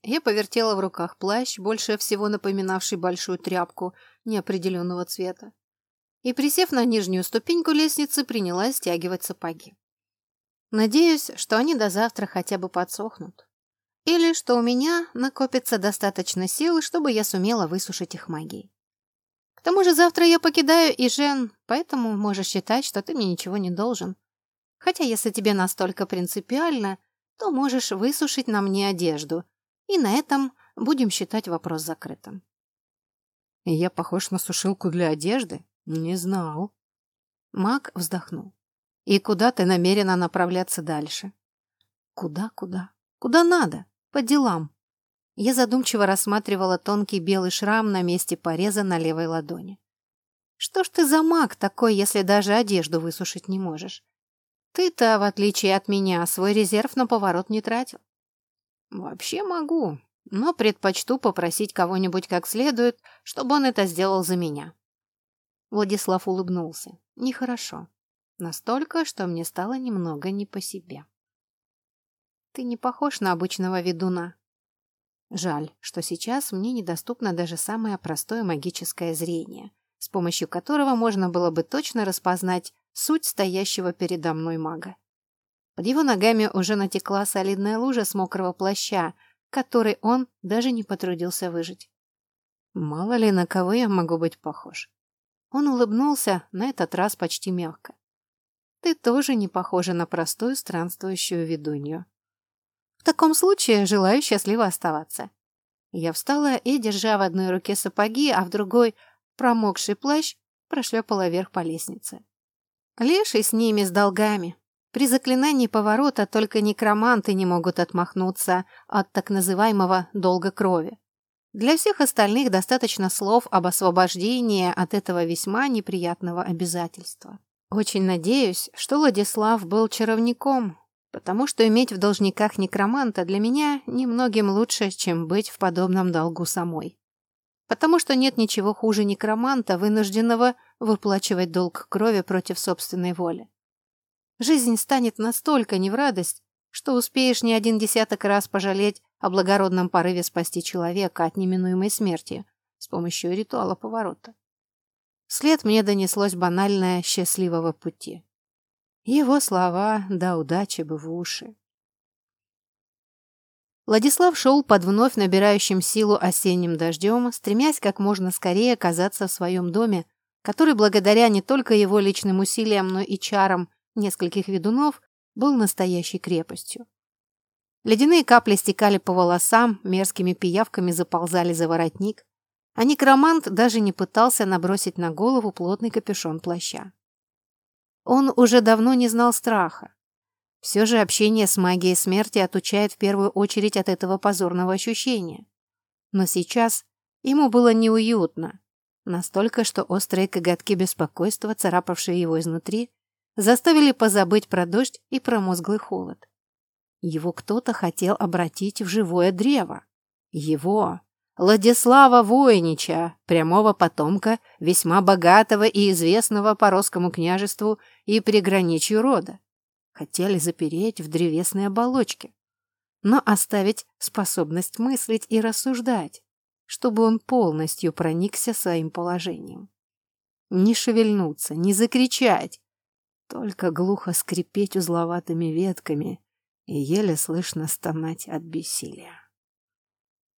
Я повертела в руках плащ, больше всего напоминавший большую тряпку неопределенного цвета. И, присев на нижнюю ступеньку лестницы, принялась стягивать сапоги. Надеюсь, что они до завтра хотя бы подсохнут. Или что у меня накопится достаточно сил, чтобы я сумела высушить их магией. К тому же завтра я покидаю Ижен, поэтому можешь считать, что ты мне ничего не должен. Хотя если тебе настолько принципиально, то можешь высушить на мне одежду, и на этом будем считать вопрос закрытым. Я похож на сушилку для одежды? Не знал. Мак вздохнул. И куда ты намерена направляться дальше? Куда, куда? Куда надо? По делам. Я задумчиво рассматривала тонкий белый шрам на месте пореза на левой ладони. Что ж ты за маг такой, если даже одежду высушить не можешь? Ты-то, в отличие от меня, свой резерв на поворот не тратил. Вообще могу, но предпочту попросить кого-нибудь как следует, чтобы он это сделал за меня. Владислав улыбнулся. Нехорошо. Настолько, что мне стало немного не по себе. Ты не похож на обычного ведуна. Жаль, что сейчас мне недоступно даже самое простое магическое зрение, с помощью которого можно было бы точно распознать суть стоящего передо мной мага. Под его ногами уже натекла солидная лужа с мокрого плаща, который он даже не потрудился выжить. Мало ли, на кого я могу быть похож. Он улыбнулся, на этот раз почти мягко. Ты тоже не похожа на простую странствующую ведунью. Таком случае желаю счастливо оставаться. Я встала и, держа в одной руке сапоги, а в другой промокший плащ, прошлепала вверх по лестнице. Леший с ними, с долгами. При заклинании поворота только некроманты не могут отмахнуться от так называемого долга крови. Для всех остальных достаточно слов об освобождении от этого весьма неприятного обязательства. Очень надеюсь, что Владислав был чаровником, потому что иметь в должниках некроманта для меня немногим лучше, чем быть в подобном долгу самой. Потому что нет ничего хуже некроманта, вынужденного выплачивать долг крови против собственной воли. Жизнь станет настолько не в радость, что успеешь не один десяток раз пожалеть о благородном порыве спасти человека от неминуемой смерти с помощью ритуала поворота. Вслед мне донеслось банальное «счастливого пути». Его слова «да удачи бы в уши». Владислав шел под вновь набирающим силу осенним дождем, стремясь как можно скорее оказаться в своем доме, который благодаря не только его личным усилиям, но и чарам нескольких ведунов был настоящей крепостью. Ледяные капли стекали по волосам, мерзкими пиявками заползали за воротник, а некромант даже не пытался набросить на голову плотный капюшон плаща. Он уже давно не знал страха. Все же общение с магией смерти отучает в первую очередь от этого позорного ощущения. Но сейчас ему было неуютно, настолько, что острые коготки беспокойства, царапавшие его изнутри, заставили позабыть про дождь и промозглый холод. Его кто-то хотел обратить в живое древо. Его, Владислава Воинича, прямого потомка весьма богатого и известного по Росскому княжеству и приграничью рода. Хотели запереть в древесной оболочке, но оставить способность мыслить и рассуждать, чтобы он полностью проникся своим положением. Не шевельнуться, не закричать, только глухо скрипеть узловатыми ветками и еле слышно стонать от бессилия.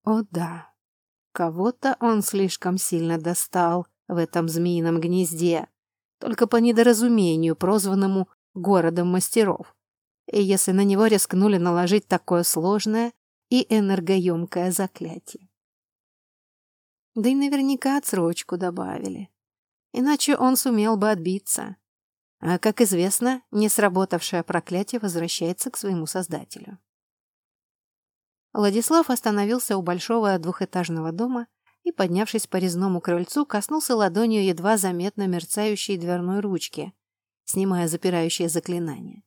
О да, Кого-то он слишком сильно достал в этом змеином гнезде, только по недоразумению, прозванному «городом мастеров». И если на него рискнули наложить такое сложное и энергоемкое заклятие. Да и наверняка отсрочку добавили. Иначе он сумел бы отбиться. А, как известно, не сработавшее проклятие возвращается к своему создателю. Владислав остановился у большого двухэтажного дома и, поднявшись по резному крыльцу, коснулся ладонью едва заметно мерцающей дверной ручки, снимая запирающее заклинание.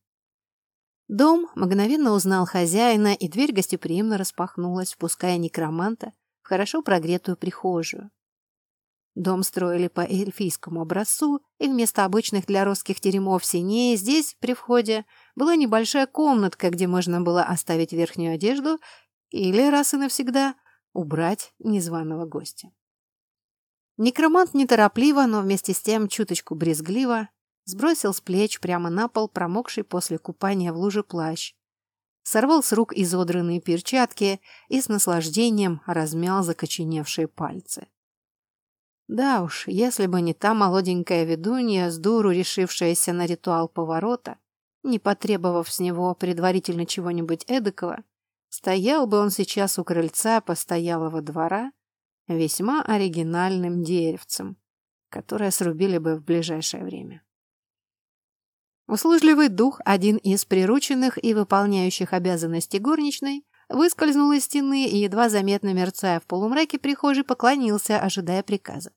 Дом мгновенно узнал хозяина, и дверь гостеприимно распахнулась, впуская некроманта в хорошо прогретую прихожую. Дом строили по эльфийскому образцу, и вместо обычных для русских теремов синей здесь, при входе, была небольшая комнатка, где можно было оставить верхнюю одежду или раз и навсегда убрать незваного гостя. Некромант неторопливо, но вместе с тем чуточку брезгливо сбросил с плеч прямо на пол промокший после купания в луже плащ, сорвал с рук изодранные перчатки и с наслаждением размял закоченевшие пальцы. Да уж, если бы не та молоденькая ведунья, с дуру решившаяся на ритуал поворота, не потребовав с него предварительно чего-нибудь эдакого, Стоял бы он сейчас у крыльца постоялого двора весьма оригинальным деревцем, которое срубили бы в ближайшее время. Услужливый дух, один из прирученных и выполняющих обязанности горничной, выскользнул из стены и, едва заметно мерцая в полумраке прихожей, поклонился, ожидая приказа.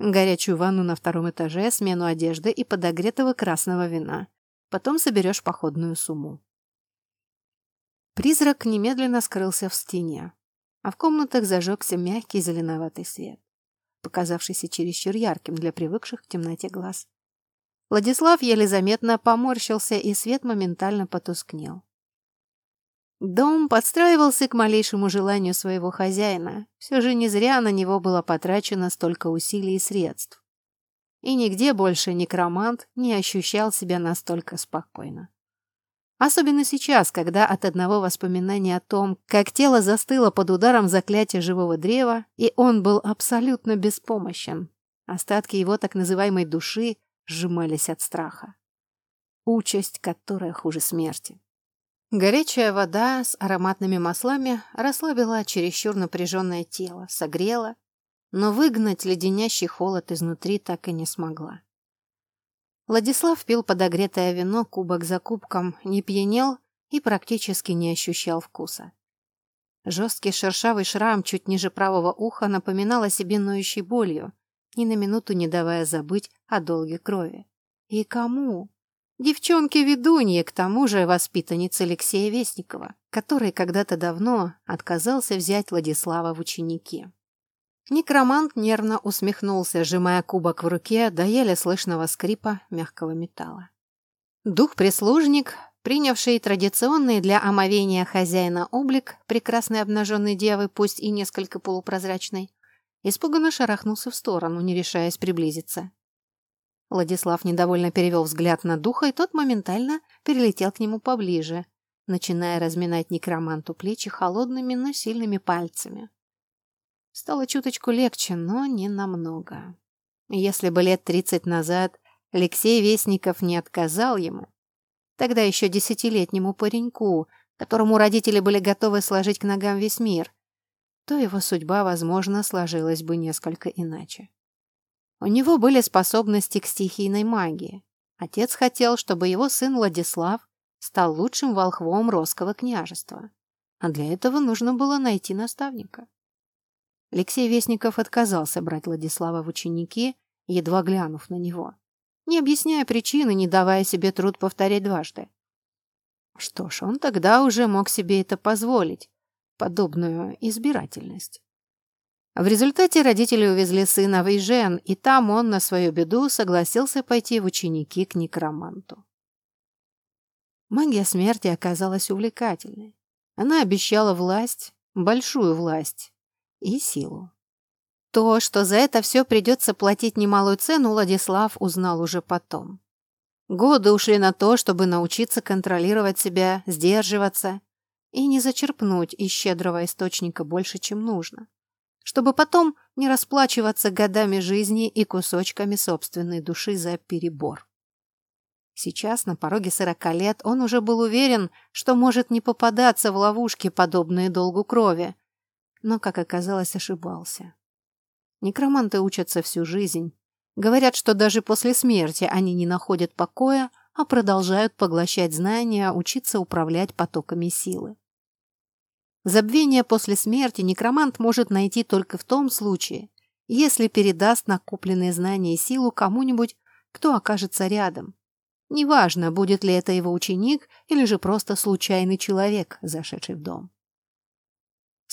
Горячую ванну на втором этаже, смену одежды и подогретого красного вина. Потом соберешь походную сумму. Призрак немедленно скрылся в стене, а в комнатах зажегся мягкий зеленоватый свет, показавшийся чересчур ярким для привыкших к темноте глаз. Владислав еле заметно поморщился, и свет моментально потускнел. Дом подстраивался к малейшему желанию своего хозяина. Все же не зря на него было потрачено столько усилий и средств. И нигде больше некромант не ощущал себя настолько спокойно. Особенно сейчас, когда от одного воспоминания о том, как тело застыло под ударом заклятия живого древа, и он был абсолютно беспомощен, остатки его так называемой души сжимались от страха. Участь, которая хуже смерти. Горячая вода с ароматными маслами расслабила чересчур напряженное тело, согрела, но выгнать леденящий холод изнутри так и не смогла. Владислав пил подогретое вино кубок за кубком, не пьянел и практически не ощущал вкуса. Жесткий шершавый шрам чуть ниже правого уха напоминал о себе ноющей болью, ни на минуту не давая забыть о долге крови. И кому? Девчонки-ведуньи, к тому же воспитанница Алексея Вестникова, который когда-то давно отказался взять Владислава в ученики. Некромант нервно усмехнулся, сжимая кубок в руке до еле слышного скрипа мягкого металла. Дух-прислужник, принявший традиционный для омовения хозяина облик прекрасной обнаженной девы, пусть и несколько полупрозрачной, испуганно шарахнулся в сторону, не решаясь приблизиться. Владислав недовольно перевел взгляд на духа, и тот моментально перелетел к нему поближе, начиная разминать некроманту плечи холодными, но сильными пальцами. Стало чуточку легче, но не намного. Если бы лет тридцать назад Алексей Вестников не отказал ему, тогда еще десятилетнему пареньку, которому родители были готовы сложить к ногам весь мир, то его судьба, возможно, сложилась бы несколько иначе. У него были способности к стихийной магии. Отец хотел, чтобы его сын Владислав стал лучшим волхвом Росского княжества. А для этого нужно было найти наставника. Алексей Вестников отказался брать Владислава в ученики, едва глянув на него, не объясняя причины, не давая себе труд повторять дважды. Что ж, он тогда уже мог себе это позволить, подобную избирательность. В результате родители увезли сына в Ижен, и там он на свою беду согласился пойти в ученики к некроманту. Магия смерти оказалась увлекательной. Она обещала власть, большую власть и силу. То, что за это все придется платить немалую цену, Владислав узнал уже потом. Годы ушли на то, чтобы научиться контролировать себя, сдерживаться и не зачерпнуть из щедрого источника больше, чем нужно чтобы потом не расплачиваться годами жизни и кусочками собственной души за перебор. Сейчас, на пороге сорока лет, он уже был уверен, что может не попадаться в ловушки, подобные долгу крови. Но, как оказалось, ошибался. Некроманты учатся всю жизнь. Говорят, что даже после смерти они не находят покоя, а продолжают поглощать знания, учиться управлять потоками силы. Забвение после смерти некромант может найти только в том случае, если передаст накопленные знания и силу кому-нибудь, кто окажется рядом. Неважно, будет ли это его ученик или же просто случайный человек, зашедший в дом.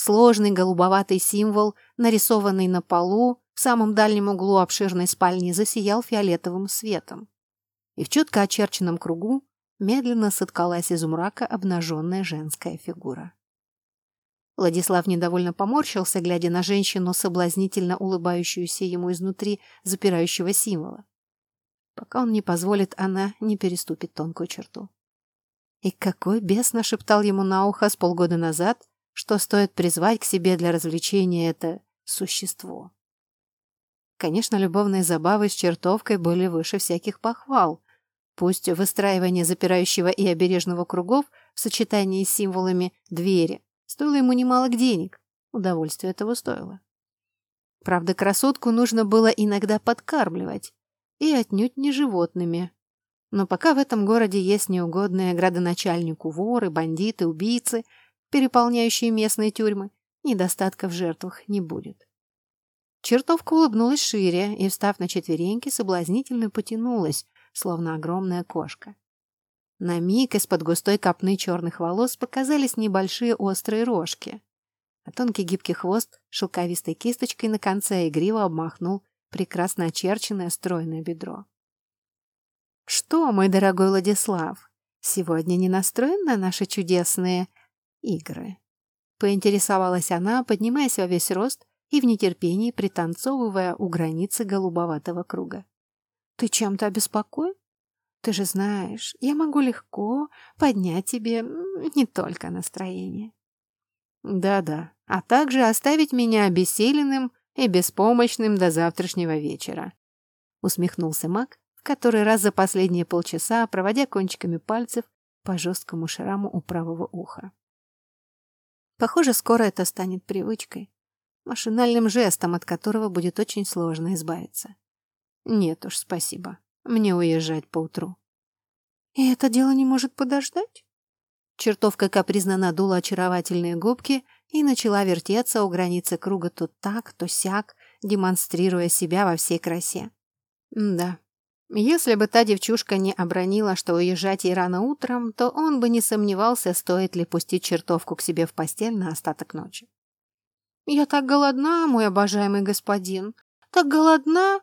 Сложный голубоватый символ, нарисованный на полу, в самом дальнем углу обширной спальни засиял фиолетовым светом. И в четко очерченном кругу медленно соткалась из мрака обнаженная женская фигура. Владислав недовольно поморщился, глядя на женщину, соблазнительно улыбающуюся ему изнутри запирающего символа. Пока он не позволит, она не переступит тонкую черту. И какой бес нашептал ему на ухо с полгода назад, что стоит призвать к себе для развлечения это существо. Конечно, любовные забавы с чертовкой были выше всяких похвал. Пусть выстраивание запирающего и обережного кругов в сочетании с символами двери Стоило ему немало денег. Удовольствие этого стоило. Правда, красотку нужно было иногда подкармливать. И отнюдь не животными. Но пока в этом городе есть неугодные градоначальнику воры, бандиты, убийцы, переполняющие местные тюрьмы, недостатка в жертвах не будет. Чертовка улыбнулась шире и, встав на четвереньки, соблазнительно потянулась, словно огромная кошка. На миг из-под густой копны черных волос показались небольшие острые рожки, а тонкий гибкий хвост шелковистой кисточкой на конце игриво обмахнул прекрасно очерченное стройное бедро. «Что, мой дорогой Владислав, сегодня не настроен на наши чудесные игры?» Поинтересовалась она, поднимаясь во весь рост и в нетерпении пританцовывая у границы голубоватого круга. «Ты чем-то обеспокоен? Ты же знаешь, я могу легко поднять тебе не только настроение». «Да-да, а также оставить меня обессиленным и беспомощным до завтрашнего вечера», усмехнулся маг, в который раз за последние полчаса проводя кончиками пальцев по жесткому шраму у правого уха. Похоже, скоро это станет привычкой машинальным жестом, от которого будет очень сложно избавиться. Нет уж, спасибо. Мне уезжать поутру. И это дело не может подождать? Чертовка капризно надула очаровательные губки и начала вертеться у границы круга то так, то сяк, демонстрируя себя во всей красе. да, если бы та девчушка не обронила, что уезжать ей рано утром, то он бы не сомневался, стоит ли пустить чертовку к себе в постель на остаток ночи. «Я так голодна, мой обожаемый господин, так голодна.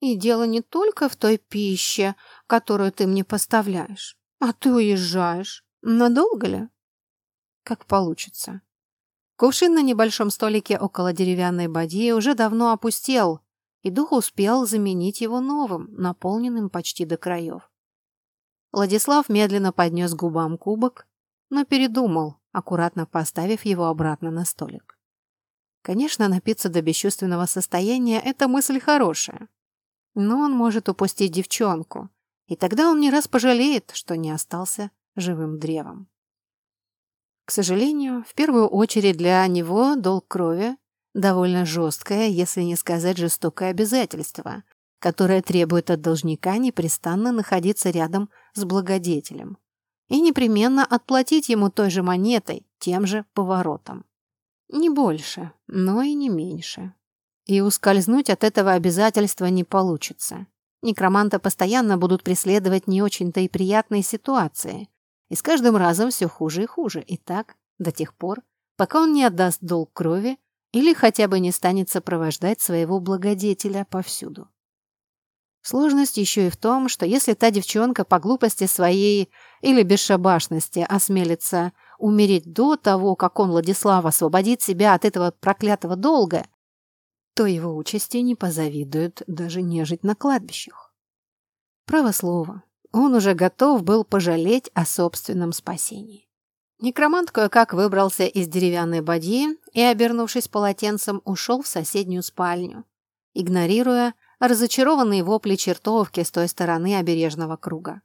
И дело не только в той пище, которую ты мне поставляешь, а ты уезжаешь. Надолго ли?» «Как получится». Кувшин на небольшом столике около деревянной бадьи уже давно опустел, и дух успел заменить его новым, наполненным почти до краев. Владислав медленно поднес губам кубок, но передумал, аккуратно поставив его обратно на столик. Конечно, напиться до бесчувственного состояния – это мысль хорошая. Но он может упустить девчонку, и тогда он не раз пожалеет, что не остался живым древом. К сожалению, в первую очередь для него долг крови – довольно жесткое, если не сказать жестокое обязательство, которое требует от должника непрестанно находиться рядом с благодетелем и непременно отплатить ему той же монетой, тем же поворотом. Не больше, но и не меньше. И ускользнуть от этого обязательства не получится. Некроманта постоянно будут преследовать не очень-то и приятные ситуации. И с каждым разом все хуже и хуже. И так до тех пор, пока он не отдаст долг крови или хотя бы не станет сопровождать своего благодетеля повсюду. Сложность еще и в том, что если та девчонка по глупости своей или бесшабашности осмелится умереть до того, как он, Владислав, освободит себя от этого проклятого долга, то его участи не позавидуют даже нежить на кладбищах. Право слово, он уже готов был пожалеть о собственном спасении. Некромант кое-как выбрался из деревянной бадьи и, обернувшись полотенцем, ушел в соседнюю спальню, игнорируя разочарованные вопли чертовки с той стороны обережного круга.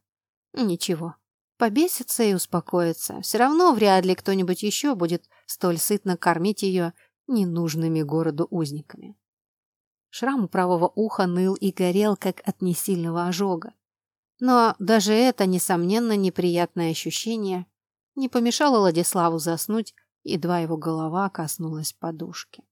Ничего, Побесится и успокоится. Все равно вряд ли кто-нибудь еще будет столь сытно кормить ее ненужными городу узниками. Шрам у правого уха ныл и горел, как от несильного ожога. Но даже это, несомненно, неприятное ощущение не помешало Владиславу заснуть, едва его голова коснулась подушки.